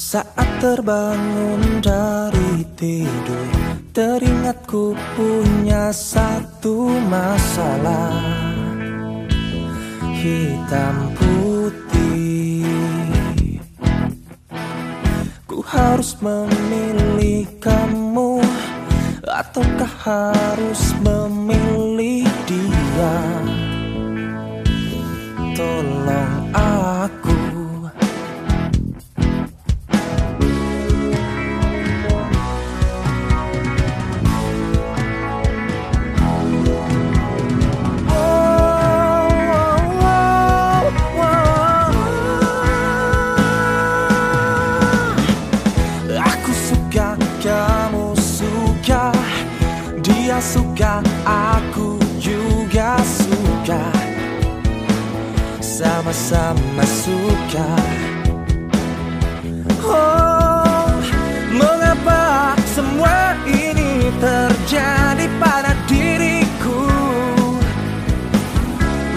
Saat terbangun dari tidur Teringatku punya satu masalah. Hitam putih. Ku harus memilih kamu Ataukah harus memilih dia? Tolong aku suka, aku juga suka. Sama-sama suka. Oh, mengapa semua ini terjadi pada diriku?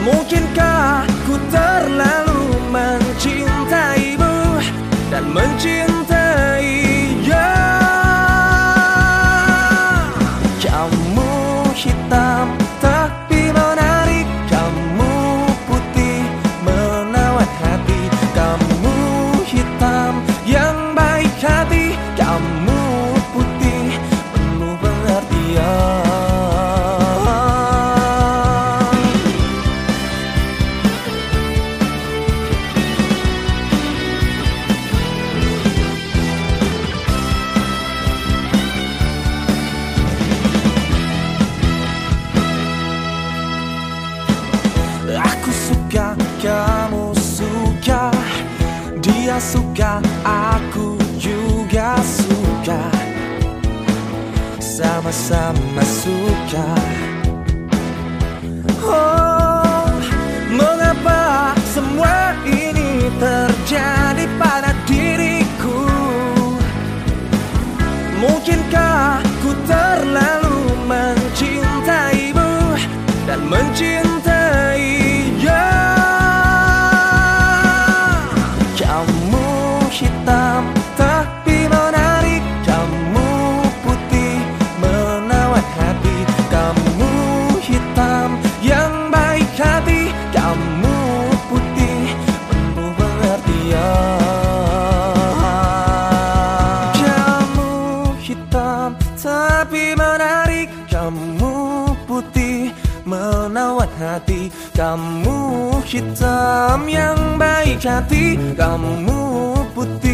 Mungkinkah ku terlalu mencintaimu Dan mencintai Dia suka, aku juga suka. Sama-sama suka. Oh, mengapa semua ini terjadi pada diriku? Mungkinkah ku terlalu mencintaimu Dan mencintai menawan hati. Kamu hitam yang baik hati. Kamu putih